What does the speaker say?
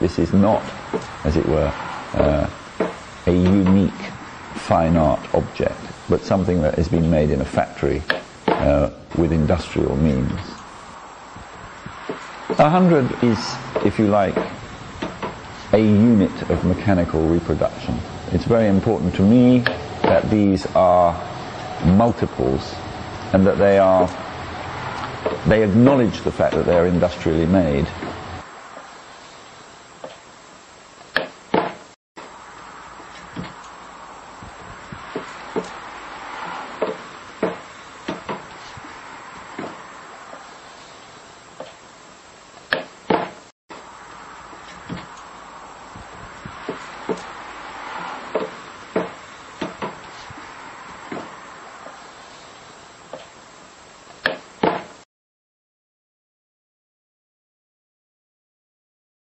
This is not, as it were, uh, a unique fine art object, but something that has been made in a factory uh, with industrial means. A hundred is, if you like, a unit of mechanical reproduction. It's very important to me that these are multiples and that they are they acknowledge the fact that they're industrially made